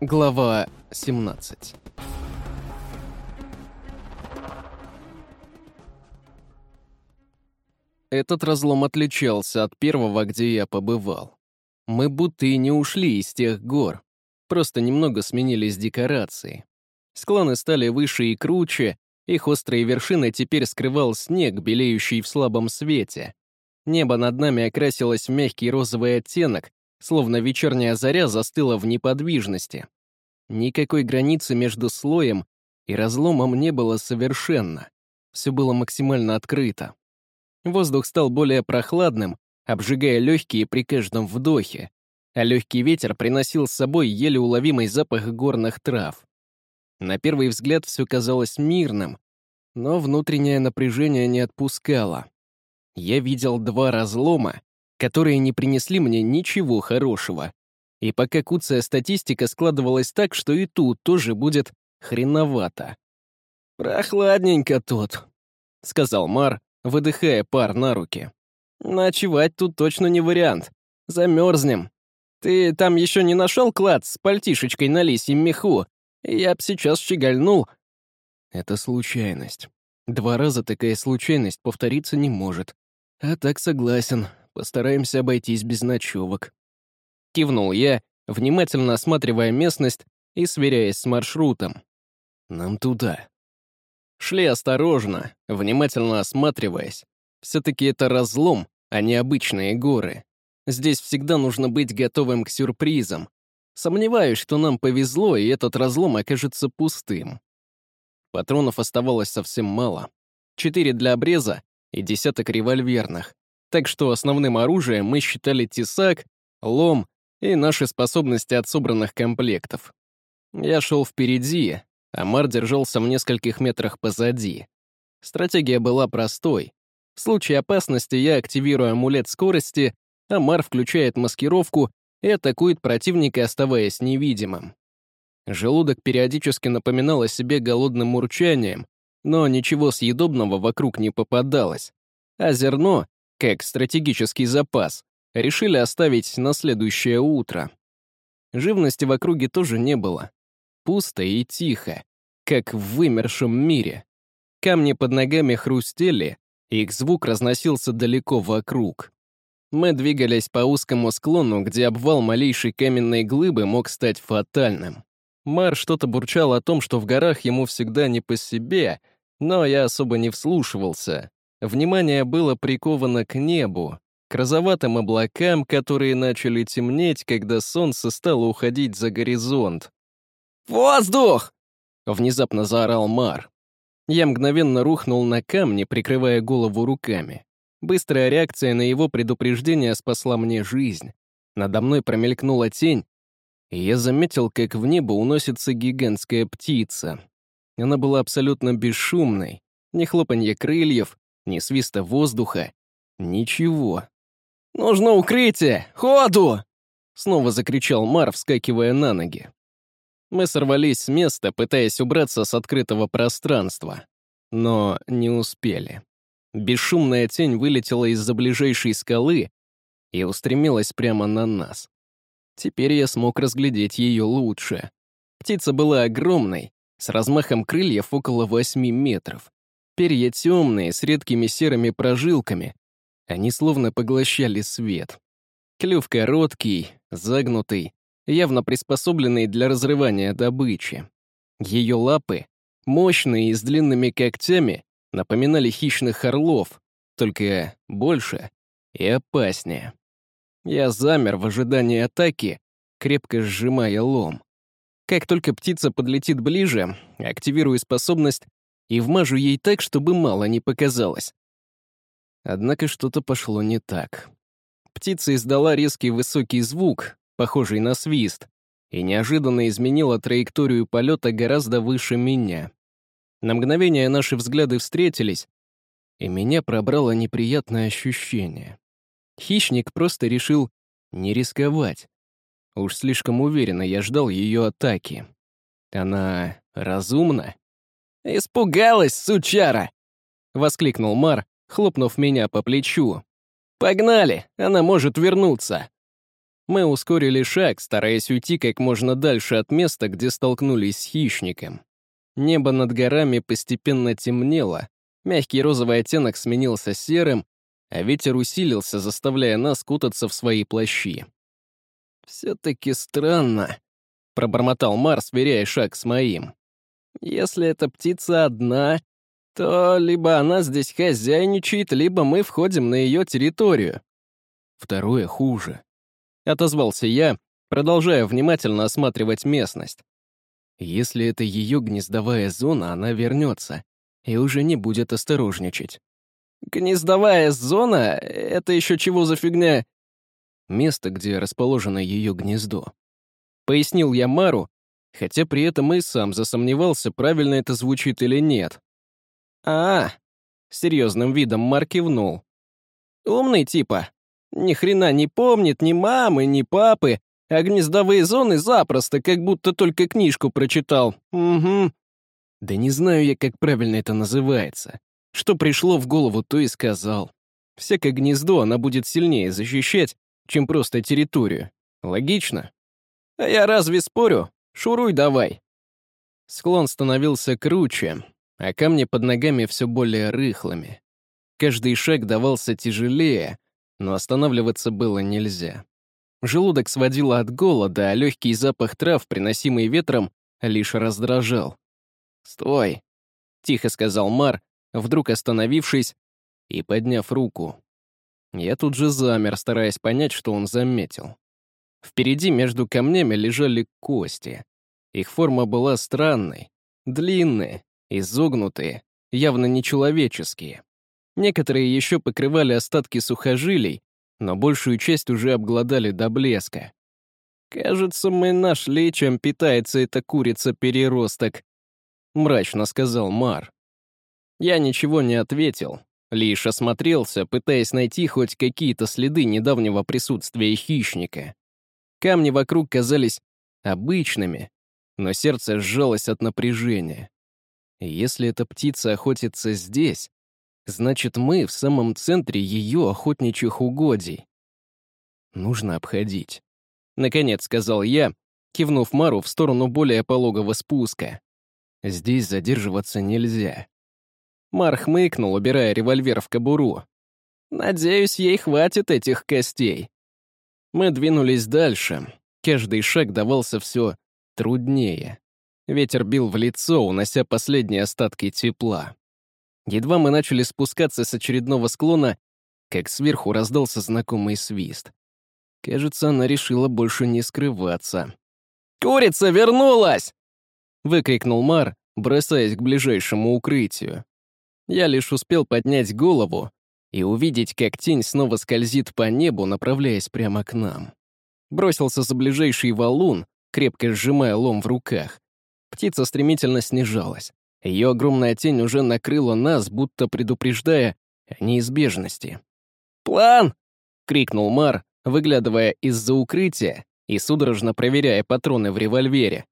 Глава 17 Этот разлом отличался от первого, где я побывал. Мы будто и не ушли из тех гор, просто немного сменились декорации. Склоны стали выше и круче, их острые вершины теперь скрывал снег, белеющий в слабом свете. Небо над нами окрасилось в мягкий розовый оттенок, словно вечерняя заря застыла в неподвижности. Никакой границы между слоем и разломом не было совершенно. Все было максимально открыто. Воздух стал более прохладным, обжигая легкие при каждом вдохе, а легкий ветер приносил с собой еле уловимый запах горных трав. На первый взгляд все казалось мирным, но внутреннее напряжение не отпускало. Я видел два разлома, которые не принесли мне ничего хорошего. И пока куцая статистика складывалась так, что и тут тоже будет хреновато. «Прохладненько тут», — сказал Мар, выдыхая пар на руки. «Ночевать тут точно не вариант. Замерзнем. Ты там еще не нашел клад с пальтишечкой на лисьем меху? Я б сейчас щегольнул». Это случайность. Два раза такая случайность повториться не может. А так согласен, постараемся обойтись без ночевок. Кивнул я, внимательно осматривая местность и сверяясь с маршрутом. Нам туда. Шли осторожно, внимательно осматриваясь. Все-таки это разлом, а не обычные горы. Здесь всегда нужно быть готовым к сюрпризам. Сомневаюсь, что нам повезло, и этот разлом окажется пустым. Патронов оставалось совсем мало. Четыре для обреза и десяток револьверных. Так что основным оружием мы считали тесак, лом и наши способности от собранных комплектов. Я шел впереди, а Мар держался в нескольких метрах позади. Стратегия была простой. В случае опасности я активирую амулет скорости, а Мар включает маскировку и атакует противника, оставаясь невидимым. Желудок периодически напоминал о себе голодным урчанием, но ничего съедобного вокруг не попадалось. А зерно, как стратегический запас, решили оставить на следующее утро. Живности в округе тоже не было. Пусто и тихо, как в вымершем мире. Камни под ногами хрустели, их звук разносился далеко вокруг. Мы двигались по узкому склону, где обвал малейшей каменной глыбы мог стать фатальным. Мар что-то бурчал о том, что в горах ему всегда не по себе — но я особо не вслушивался. Внимание было приковано к небу, к розоватым облакам, которые начали темнеть, когда солнце стало уходить за горизонт. «Воздух!» — внезапно заорал Мар. Я мгновенно рухнул на камни, прикрывая голову руками. Быстрая реакция на его предупреждение спасла мне жизнь. Надо мной промелькнула тень, и я заметил, как в небо уносится гигантская птица. Она была абсолютно бесшумной. Ни хлопанья крыльев, ни свиста воздуха. Ничего. «Нужно укрытие! Ходу!» Снова закричал Мар, вскакивая на ноги. Мы сорвались с места, пытаясь убраться с открытого пространства. Но не успели. Бесшумная тень вылетела из-за ближайшей скалы и устремилась прямо на нас. Теперь я смог разглядеть ее лучше. Птица была огромной, с размахом крыльев около 8 метров. Перья темные, с редкими серыми прожилками. Они словно поглощали свет. Клюв короткий, загнутый, явно приспособленный для разрывания добычи. Ее лапы, мощные и с длинными когтями, напоминали хищных орлов, только больше и опаснее. Я замер в ожидании атаки, крепко сжимая лом. Как только птица подлетит ближе, активирую способность и вмажу ей так, чтобы мало не показалось. Однако что-то пошло не так. Птица издала резкий высокий звук, похожий на свист, и неожиданно изменила траекторию полета гораздо выше меня. На мгновение наши взгляды встретились, и меня пробрало неприятное ощущение. Хищник просто решил не рисковать. Уж слишком уверенно я ждал ее атаки. Она разумна? «Испугалась, сучара!» — воскликнул Мар, хлопнув меня по плечу. «Погнали, она может вернуться!» Мы ускорили шаг, стараясь уйти как можно дальше от места, где столкнулись с хищником. Небо над горами постепенно темнело, мягкий розовый оттенок сменился серым, а ветер усилился, заставляя нас кутаться в свои плащи. «Все-таки странно», — пробормотал Марс, сверяя шаг с моим. «Если эта птица одна, то либо она здесь хозяйничает, либо мы входим на ее территорию». «Второе хуже», — отозвался я, продолжая внимательно осматривать местность. Если это ее гнездовая зона, она вернется и уже не будет осторожничать. «Гнездовая зона? Это еще чего за фигня?» Место, где расположено ее гнездо. Пояснил я Мару, хотя при этом и сам засомневался, правильно это звучит или нет. «А, -а серьезным видом Мар кивнул. «Умный типа. Ни хрена не помнит ни мамы, ни папы, а гнездовые зоны запросто, как будто только книжку прочитал. Угу. Да не знаю я, как правильно это называется. Что пришло в голову, то и сказал. Всякое гнездо она будет сильнее защищать, чем просто территорию. Логично? А я разве спорю? Шуруй давай. Склон становился круче, а камни под ногами все более рыхлыми. Каждый шаг давался тяжелее, но останавливаться было нельзя. Желудок сводило от голода, а легкий запах трав, приносимый ветром, лишь раздражал. «Стой!» — тихо сказал Мар, вдруг остановившись и подняв руку. Я тут же замер, стараясь понять, что он заметил. Впереди между камнями лежали кости. Их форма была странной, длинные, изогнутые, явно нечеловеческие. Некоторые еще покрывали остатки сухожилий, но большую часть уже обглодали до блеска. «Кажется, мы нашли, чем питается эта курица-переросток», — мрачно сказал Мар. Я ничего не ответил, лишь осмотрелся, пытаясь найти хоть какие-то следы недавнего присутствия хищника. Камни вокруг казались обычными, но сердце сжалось от напряжения. Если эта птица охотится здесь, Значит, мы в самом центре ее охотничьих угодий. Нужно обходить. Наконец сказал я, кивнув Мару в сторону более пологого спуска. Здесь задерживаться нельзя. Мар хмыкнул, убирая револьвер в кобуру. «Надеюсь, ей хватит этих костей». Мы двинулись дальше. Каждый шаг давался все труднее. Ветер бил в лицо, унося последние остатки тепла. Едва мы начали спускаться с очередного склона, как сверху раздался знакомый свист. Кажется, она решила больше не скрываться. «Курица вернулась!» — выкрикнул Мар, бросаясь к ближайшему укрытию. Я лишь успел поднять голову и увидеть, как тень снова скользит по небу, направляясь прямо к нам. Бросился за ближайший валун, крепко сжимая лом в руках. Птица стремительно снижалась. Ее огромная тень уже накрыла нас, будто предупреждая о неизбежности. «План!» — крикнул Мар, выглядывая из-за укрытия и судорожно проверяя патроны в револьвере.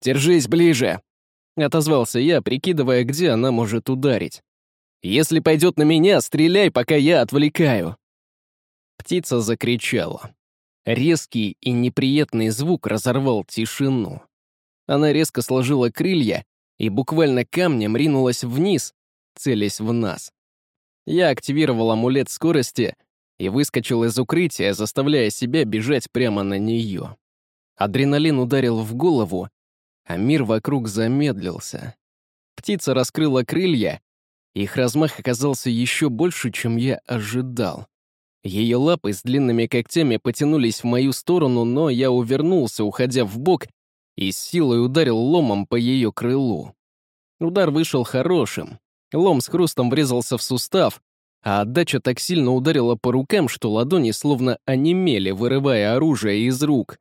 «Держись ближе!» — отозвался я, прикидывая, где она может ударить. «Если пойдет на меня, стреляй, пока я отвлекаю!» Птица закричала. Резкий и неприятный звук разорвал тишину. Она резко сложила крылья и буквально камнем ринулась вниз, целясь в нас. Я активировал амулет скорости и выскочил из укрытия, заставляя себя бежать прямо на нее. Адреналин ударил в голову, а мир вокруг замедлился. Птица раскрыла крылья, их размах оказался еще больше, чем я ожидал. Ее лапы с длинными когтями потянулись в мою сторону, но я увернулся, уходя в бок и с силой ударил ломом по ее крылу. Удар вышел хорошим. Лом с хрустом врезался в сустав, а отдача так сильно ударила по рукам, что ладони словно онемели, вырывая оружие из рук.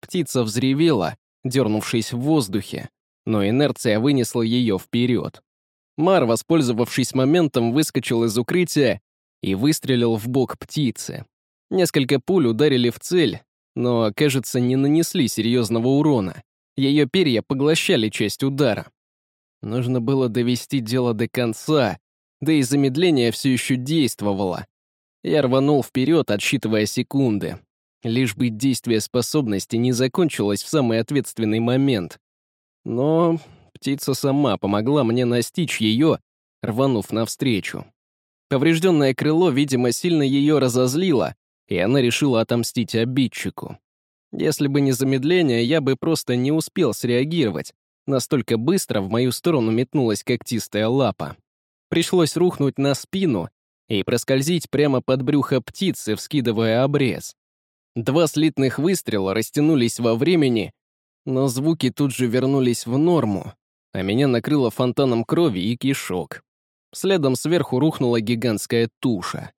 Птица взревела, дернувшись в воздухе, но инерция вынесла ее вперед. Мар, воспользовавшись моментом, выскочил из укрытия и выстрелил в бок птицы. Несколько пуль ударили в цель, но, кажется, не нанесли серьезного урона. Ее перья поглощали часть удара. Нужно было довести дело до конца, да и замедление все еще действовало. Я рванул вперед, отсчитывая секунды. лишь бы действие способности не закончилось в самый ответственный момент. Но птица сама помогла мне настичь ее, рванув навстречу. Поврежденное крыло, видимо, сильно ее разозлило, и она решила отомстить обидчику. Если бы не замедление, я бы просто не успел среагировать. Настолько быстро в мою сторону метнулась когтистая лапа. Пришлось рухнуть на спину и проскользить прямо под брюхо птицы, вскидывая обрез. Два слитных выстрела растянулись во времени, но звуки тут же вернулись в норму, а меня накрыло фонтаном крови и кишок. Следом сверху рухнула гигантская туша.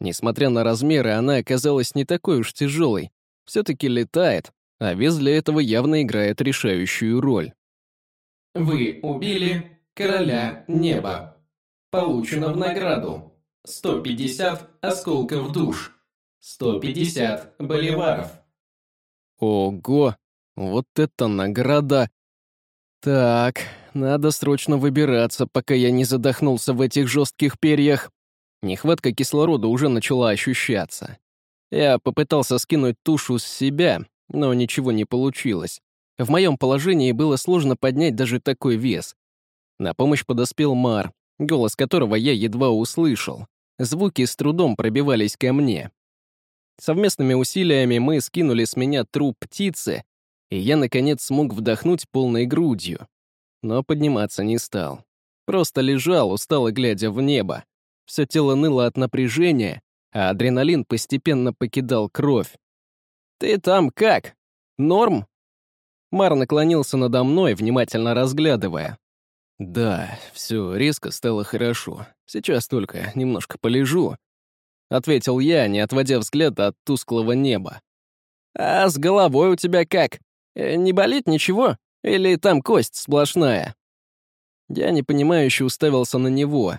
Несмотря на размеры, она оказалась не такой уж тяжелой, все-таки летает, а вес для этого явно играет решающую роль. Вы убили короля неба. Получено в награду 150 осколков душ, 150 боливаров. Ого, вот это награда! Так, надо срочно выбираться, пока я не задохнулся в этих жестких перьях. Нехватка кислорода уже начала ощущаться. Я попытался скинуть тушу с себя, но ничего не получилось. В моем положении было сложно поднять даже такой вес. На помощь подоспел Мар, голос которого я едва услышал. Звуки с трудом пробивались ко мне. Совместными усилиями мы скинули с меня труп птицы, и я, наконец, смог вдохнуть полной грудью. Но подниматься не стал. Просто лежал, устало глядя в небо. Все тело ныло от напряжения, а адреналин постепенно покидал кровь. «Ты там как? Норм?» Мар наклонился надо мной, внимательно разглядывая. «Да, все резко стало хорошо. Сейчас только немножко полежу», — ответил я, не отводя взгляд от тусклого неба. «А с головой у тебя как? Э, не болит ничего? Или там кость сплошная?» Я непонимающе уставился на него.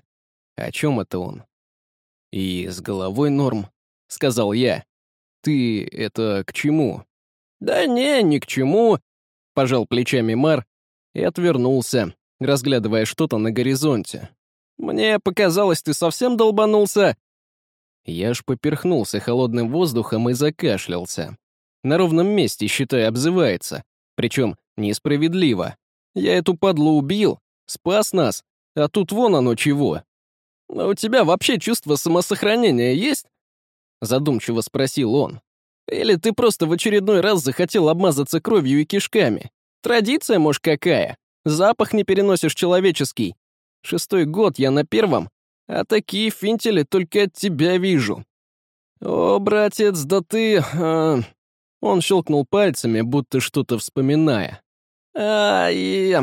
О чем это он? «И с головой норм», — сказал я. «Ты это к чему?» «Да не, ни к чему», — пожал плечами Мар и отвернулся, разглядывая что-то на горизонте. «Мне показалось, ты совсем долбанулся». Я ж поперхнулся холодным воздухом и закашлялся. На ровном месте, считай, обзывается. Причем несправедливо. Я эту падлу убил, спас нас, а тут вон оно чего. «А «У тебя вообще чувство самосохранения есть?» Задумчиво спросил он. «Или ты просто в очередной раз захотел обмазаться кровью и кишками? Традиция, может, какая? Запах не переносишь человеческий. Шестой год я на первом, а такие финтели только от тебя вижу». «О, братец, да ты...» э... Он щелкнул пальцами, будто что-то вспоминая. «А, и...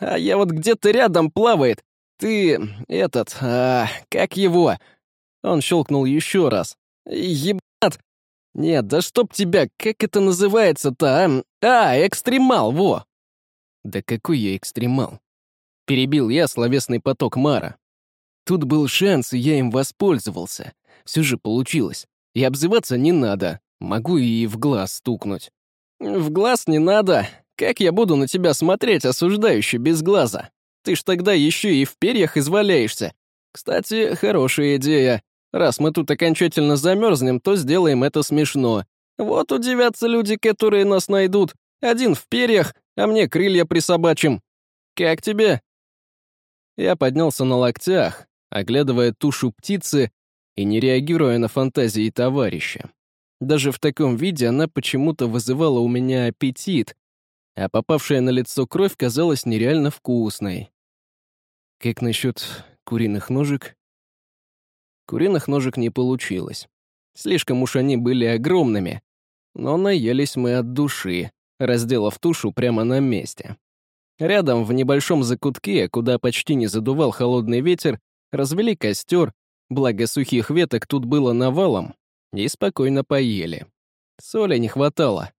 а я вот где-то рядом плавает. «Ты... этот... А, как его?» Он щелкнул еще раз. «Ебать! Нет, да чтоб тебя, как это называется-то, а? А, экстремал, во!» «Да какой я экстремал?» Перебил я словесный поток Мара. Тут был шанс, и я им воспользовался. Все же получилось. И обзываться не надо. Могу и в глаз стукнуть. «В глаз не надо. Как я буду на тебя смотреть, осуждающий без глаза?» Ты ж тогда еще и в перьях изваляешься. Кстати, хорошая идея. Раз мы тут окончательно замерзнем, то сделаем это смешно. Вот удивятся люди, которые нас найдут. Один в перьях, а мне крылья присобачим. Как тебе?» Я поднялся на локтях, оглядывая тушу птицы и не реагируя на фантазии товарища. Даже в таком виде она почему-то вызывала у меня аппетит, а попавшая на лицо кровь казалась нереально вкусной. Как насчет куриных ножек? Куриных ножек не получилось. Слишком уж они были огромными. Но наелись мы от души, разделав тушу прямо на месте. Рядом, в небольшом закутке, куда почти не задувал холодный ветер, развели костер, благо сухих веток тут было навалом, и спокойно поели. Соли не хватало,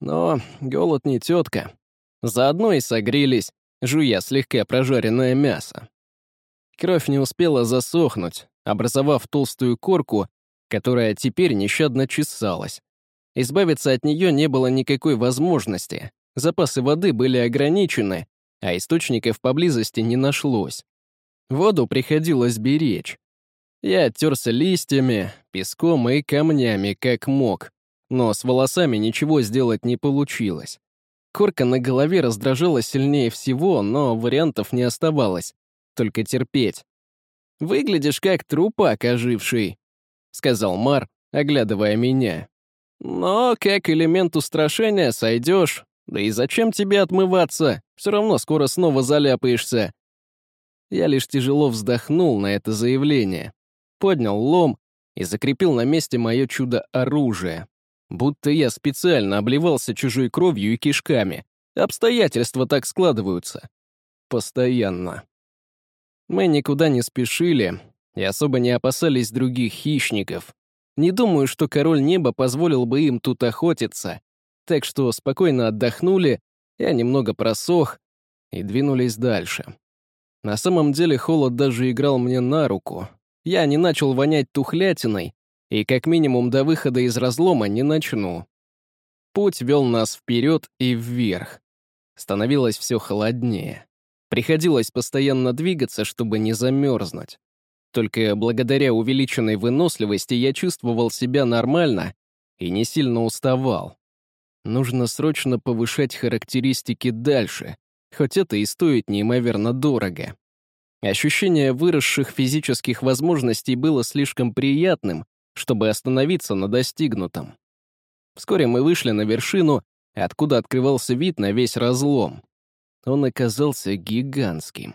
но голод не тетка. Заодно и согрелись, жуя слегка прожаренное мясо. Кровь не успела засохнуть, образовав толстую корку, которая теперь нещадно чесалась. Избавиться от нее не было никакой возможности. Запасы воды были ограничены, а источников поблизости не нашлось. Воду приходилось беречь. Я оттерся листьями, песком и камнями, как мог, но с волосами ничего сделать не получилось. Корка на голове раздражала сильнее всего, но вариантов не оставалось, только терпеть. «Выглядишь как трупак оживший», — сказал Мар, оглядывая меня. «Но как элемент устрашения сойдешь. Да и зачем тебе отмываться? Все равно скоро снова заляпаешься». Я лишь тяжело вздохнул на это заявление, поднял лом и закрепил на месте мое чудо-оружие. Будто я специально обливался чужой кровью и кишками. Обстоятельства так складываются. Постоянно. Мы никуда не спешили и особо не опасались других хищников. Не думаю, что король неба позволил бы им тут охотиться, так что спокойно отдохнули, я немного просох и двинулись дальше. На самом деле холод даже играл мне на руку. Я не начал вонять тухлятиной, и как минимум до выхода из разлома не начну. Путь вел нас вперед и вверх. Становилось все холоднее. Приходилось постоянно двигаться, чтобы не замерзнуть. Только благодаря увеличенной выносливости я чувствовал себя нормально и не сильно уставал. Нужно срочно повышать характеристики дальше, хоть это и стоит неимоверно дорого. Ощущение выросших физических возможностей было слишком приятным, чтобы остановиться на достигнутом. Вскоре мы вышли на вершину, откуда открывался вид на весь разлом. Он оказался гигантским.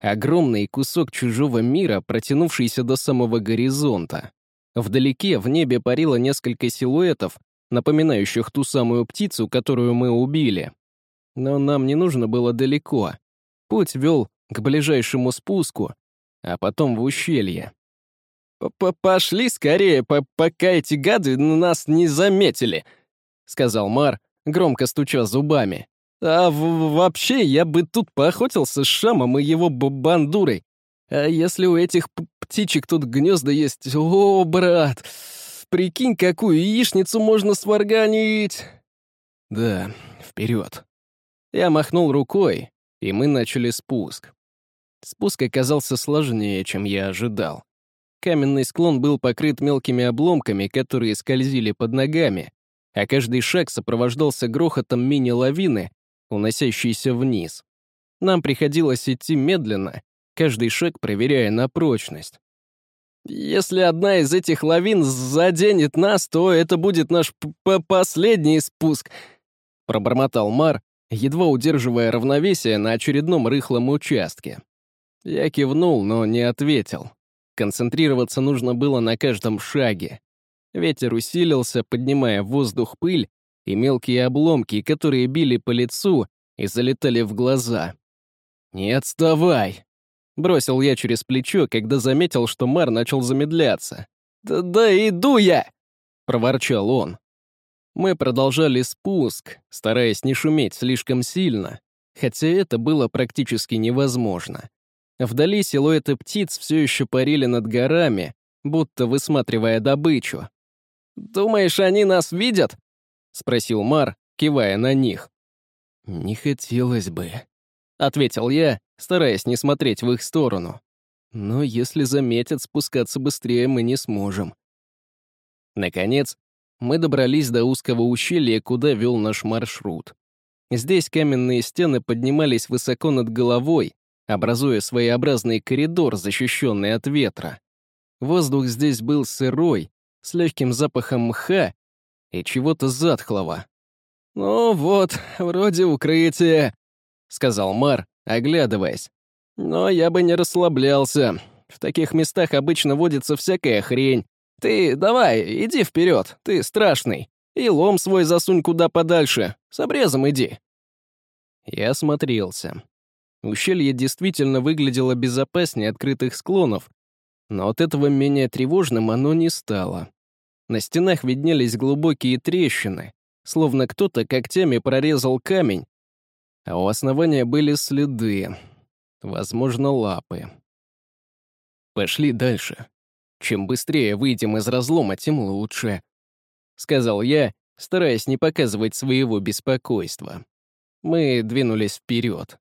Огромный кусок чужого мира, протянувшийся до самого горизонта. Вдалеке в небе парило несколько силуэтов, напоминающих ту самую птицу, которую мы убили. Но нам не нужно было далеко. Путь вел к ближайшему спуску, а потом в ущелье. П «Пошли скорее, пока эти гады нас не заметили», — сказал Мар, громко стуча зубами. «А вообще, я бы тут поохотился с Шамом и его бандурой. А если у этих птичек тут гнезда есть? О, брат, прикинь, какую яичницу можно сварганить!» «Да, вперед. Я махнул рукой, и мы начали спуск. Спуск оказался сложнее, чем я ожидал. Каменный склон был покрыт мелкими обломками, которые скользили под ногами, а каждый шаг сопровождался грохотом мини-лавины, уносящейся вниз. Нам приходилось идти медленно, каждый шаг проверяя на прочность. «Если одна из этих лавин заденет нас, то это будет наш последний спуск», — пробормотал Мар, едва удерживая равновесие на очередном рыхлом участке. Я кивнул, но не ответил. Концентрироваться нужно было на каждом шаге. Ветер усилился, поднимая в воздух пыль и мелкие обломки, которые били по лицу и залетали в глаза. «Не отставай!» — бросил я через плечо, когда заметил, что Мар начал замедляться. «Да, да иду я!» — проворчал он. Мы продолжали спуск, стараясь не шуметь слишком сильно, хотя это было практически невозможно. Вдали силуэты птиц все еще парили над горами, будто высматривая добычу. «Думаешь, они нас видят?» — спросил Мар, кивая на них. «Не хотелось бы», — ответил я, стараясь не смотреть в их сторону. «Но если заметят, спускаться быстрее мы не сможем». Наконец, мы добрались до узкого ущелья, куда вел наш маршрут. Здесь каменные стены поднимались высоко над головой, образуя своеобразный коридор, защищенный от ветра. Воздух здесь был сырой, с легким запахом мха и чего-то затхлого. «Ну вот, вроде укрытие», — сказал Мар, оглядываясь. «Но я бы не расслаблялся. В таких местах обычно водится всякая хрень. Ты давай, иди вперед, ты страшный. И лом свой засунь куда подальше, с обрезом иди». Я осмотрелся. Ущелье действительно выглядело безопаснее открытых склонов, но от этого менее тревожным оно не стало. На стенах виднелись глубокие трещины, словно кто-то когтями прорезал камень, а у основания были следы, возможно, лапы. «Пошли дальше. Чем быстрее выйдем из разлома, тем лучше», — сказал я, стараясь не показывать своего беспокойства. Мы двинулись вперед.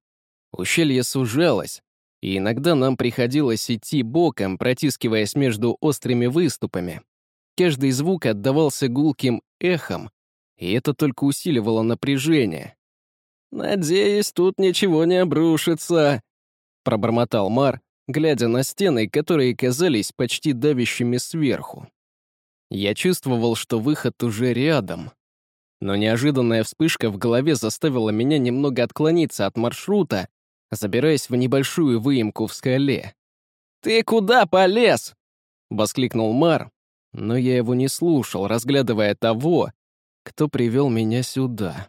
Ущелье сужалось, и иногда нам приходилось идти боком, протискиваясь между острыми выступами. Каждый звук отдавался гулким эхом, и это только усиливало напряжение. «Надеюсь, тут ничего не обрушится», — пробормотал Мар, глядя на стены, которые казались почти давящими сверху. Я чувствовал, что выход уже рядом. Но неожиданная вспышка в голове заставила меня немного отклониться от маршрута, забираясь в небольшую выемку в скале. «Ты куда полез?» — воскликнул Мар, но я его не слушал, разглядывая того, кто привел меня сюда.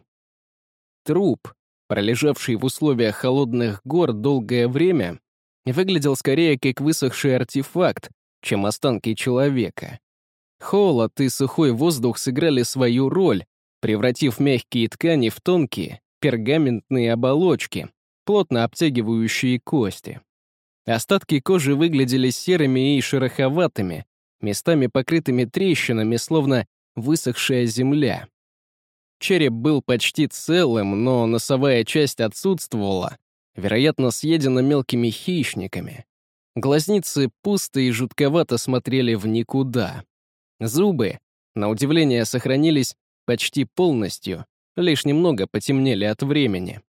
Труп, пролежавший в условиях холодных гор долгое время, выглядел скорее как высохший артефакт, чем останки человека. Холод и сухой воздух сыграли свою роль, превратив мягкие ткани в тонкие, пергаментные оболочки, плотно обтягивающие кости. Остатки кожи выглядели серыми и шероховатыми, местами покрытыми трещинами, словно высохшая земля. Череп был почти целым, но носовая часть отсутствовала, вероятно, съедена мелкими хищниками. Глазницы пусто и жутковато смотрели в никуда. Зубы, на удивление, сохранились почти полностью, лишь немного потемнели от времени.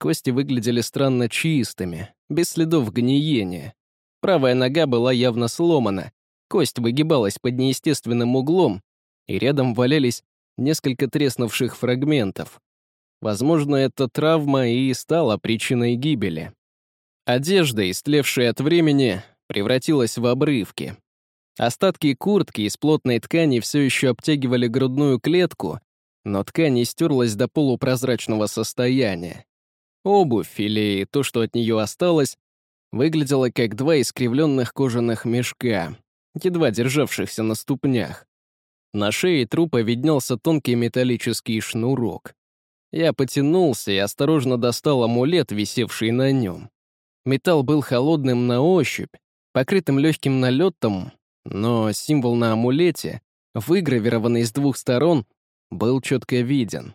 Кости выглядели странно чистыми, без следов гниения. Правая нога была явно сломана, кость выгибалась под неестественным углом, и рядом валялись несколько треснувших фрагментов. Возможно, эта травма и стала причиной гибели. Одежда, истлевшая от времени, превратилась в обрывки. Остатки куртки из плотной ткани все еще обтягивали грудную клетку, но ткань не стерлась до полупрозрачного состояния. Обувь, или то, что от нее осталось, выглядела как два искривленных кожаных мешка, едва державшихся на ступнях. На шее трупа виднелся тонкий металлический шнурок. Я потянулся и осторожно достал амулет, висевший на нем. Металл был холодным на ощупь, покрытым легким налетом, но символ на амулете, выгравированный с двух сторон, был четко виден.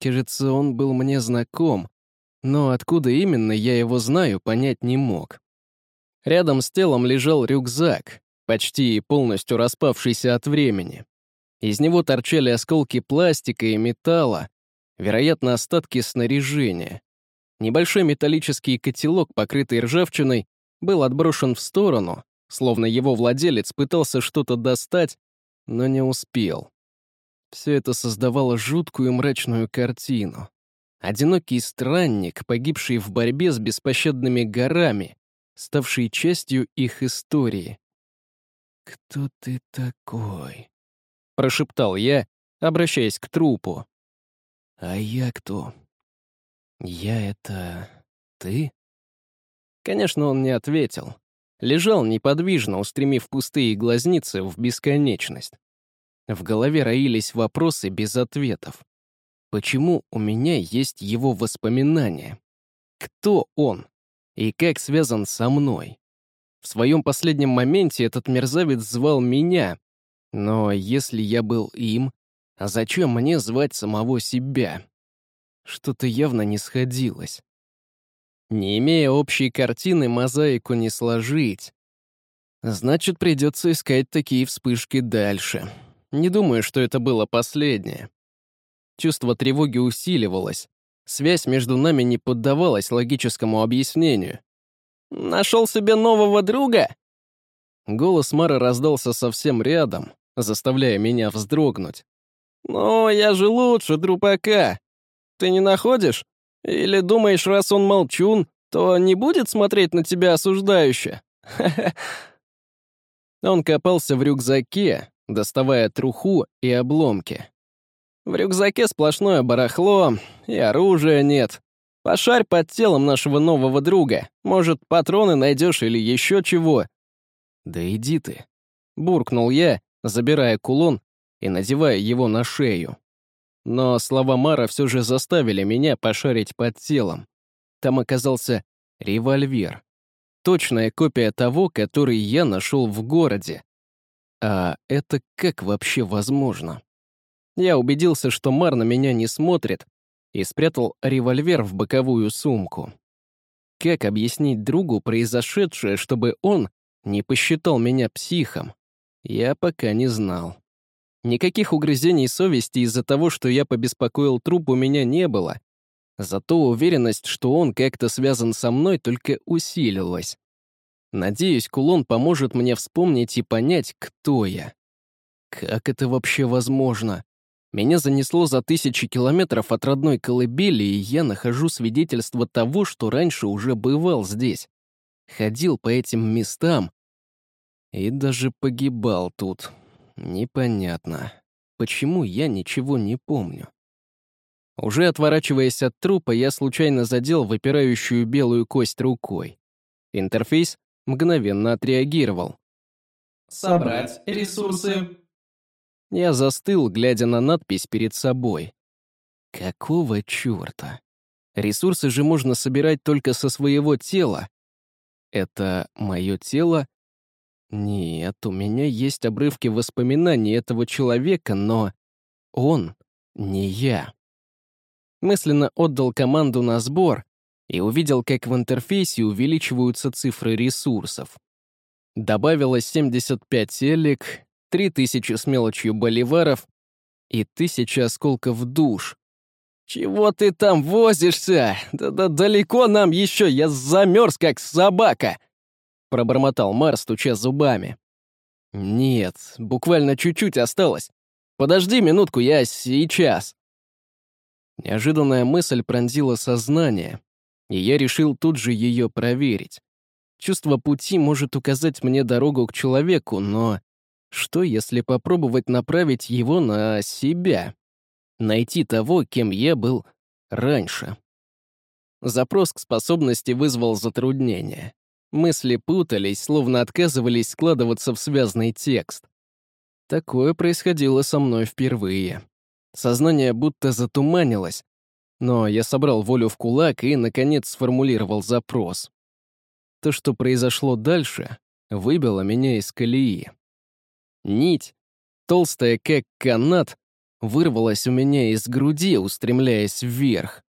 Кажется, он был мне знаком, но откуда именно я его знаю, понять не мог. Рядом с телом лежал рюкзак, почти полностью распавшийся от времени. Из него торчали осколки пластика и металла, вероятно, остатки снаряжения. Небольшой металлический котелок, покрытый ржавчиной, был отброшен в сторону, словно его владелец пытался что-то достать, но не успел. Все это создавало жуткую мрачную картину. Одинокий странник, погибший в борьбе с беспощадными горами, ставший частью их истории. «Кто ты такой?» — прошептал я, обращаясь к трупу. «А я кто? Я — это ты?» Конечно, он не ответил. Лежал неподвижно, устремив пустые глазницы в бесконечность. В голове роились вопросы без ответов. Почему у меня есть его воспоминания? Кто он? И как связан со мной? В своем последнем моменте этот мерзавец звал меня. Но если я был им, а зачем мне звать самого себя? Что-то явно не сходилось. Не имея общей картины, мозаику не сложить. Значит, придется искать такие вспышки дальше. Не думаю, что это было последнее. Чувство тревоги усиливалось. Связь между нами не поддавалась логическому объяснению. Нашел себе нового друга?» Голос Мары раздался совсем рядом, заставляя меня вздрогнуть. «Но я же лучше друпака. Ты не находишь? Или думаешь, раз он молчун, то не будет смотреть на тебя осуждающе?» Он копался в рюкзаке, доставая труху и обломки. В рюкзаке сплошное барахло, и оружия нет. Пошарь под телом нашего нового друга. Может, патроны найдешь или еще чего. Да иди ты. Буркнул я, забирая кулон и надевая его на шею. Но слова Мара все же заставили меня пошарить под телом. Там оказался револьвер. Точная копия того, который я нашел в городе. А это как вообще возможно? Я убедился, что Мар на меня не смотрит, и спрятал револьвер в боковую сумку. Как объяснить другу произошедшее, чтобы он не посчитал меня психом? Я пока не знал. Никаких угрызений совести из-за того, что я побеспокоил труп, у меня не было. Зато уверенность, что он как-то связан со мной, только усилилась. Надеюсь, кулон поможет мне вспомнить и понять, кто я. Как это вообще возможно? Меня занесло за тысячи километров от родной колыбели, и я нахожу свидетельство того, что раньше уже бывал здесь. Ходил по этим местам и даже погибал тут. Непонятно, почему я ничего не помню. Уже отворачиваясь от трупа, я случайно задел выпирающую белую кость рукой. Интерфейс мгновенно отреагировал. «Собрать ресурсы я застыл, глядя на надпись перед собой. Какого чёрта? Ресурсы же можно собирать только со своего тела. Это моё тело? Нет, у меня есть обрывки воспоминаний этого человека, но он не я. Мысленно отдал команду на сбор и увидел, как в интерфейсе увеличиваются цифры ресурсов. Добавилось 75 элек, 3000 с мелочью боливаров и тысяча осколков душ. «Чего ты там возишься? Да-да далеко нам еще, я замерз, как собака!» Пробормотал Марс стуча зубами. «Нет, буквально чуть-чуть осталось. Подожди минутку, я сейчас». Неожиданная мысль пронзила сознание, и я решил тут же ее проверить. Чувство пути может указать мне дорогу к человеку, но что, если попробовать направить его на себя? Найти того, кем я был раньше. Запрос к способности вызвал затруднение. Мысли путались, словно отказывались складываться в связный текст. Такое происходило со мной впервые. Сознание будто затуманилось, но я собрал волю в кулак и, наконец, сформулировал запрос. То, что произошло дальше, выбило меня из колеи. Нить, толстая как канат, вырвалась у меня из груди, устремляясь вверх.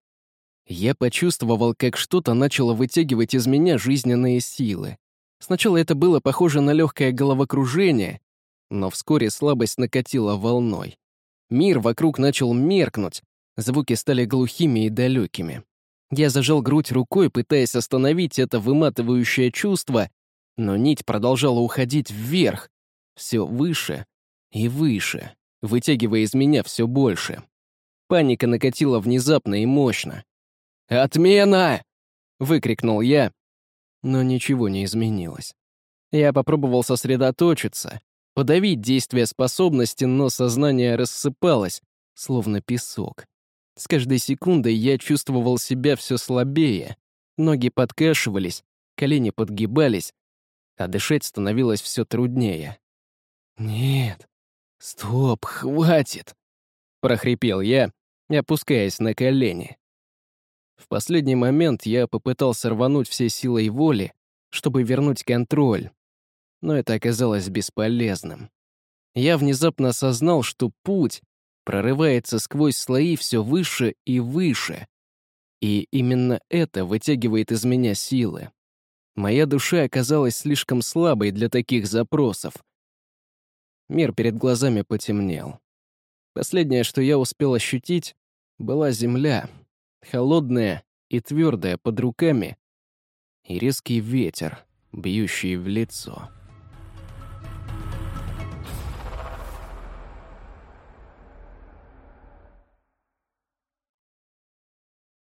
Я почувствовал, как что-то начало вытягивать из меня жизненные силы. Сначала это было похоже на легкое головокружение, но вскоре слабость накатила волной. Мир вокруг начал меркнуть, звуки стали глухими и далекими. Я зажал грудь рукой, пытаясь остановить это выматывающее чувство, но нить продолжала уходить вверх, все выше и выше, вытягивая из меня все больше. Паника накатила внезапно и мощно. «Отмена!» — выкрикнул я, но ничего не изменилось. Я попробовал сосредоточиться, подавить действие способности, но сознание рассыпалось, словно песок. С каждой секундой я чувствовал себя все слабее, ноги подкашивались, колени подгибались, а дышать становилось все труднее. «Нет, стоп, хватит!» — прохрипел я, опускаясь на колени. В последний момент я попытался рвануть все силой воли, чтобы вернуть контроль, но это оказалось бесполезным. Я внезапно осознал, что путь прорывается сквозь слои все выше и выше, и именно это вытягивает из меня силы. Моя душа оказалась слишком слабой для таких запросов — Мир перед глазами потемнел. Последнее, что я успел ощутить, была земля, холодная и твердая под руками, и резкий ветер, бьющий в лицо.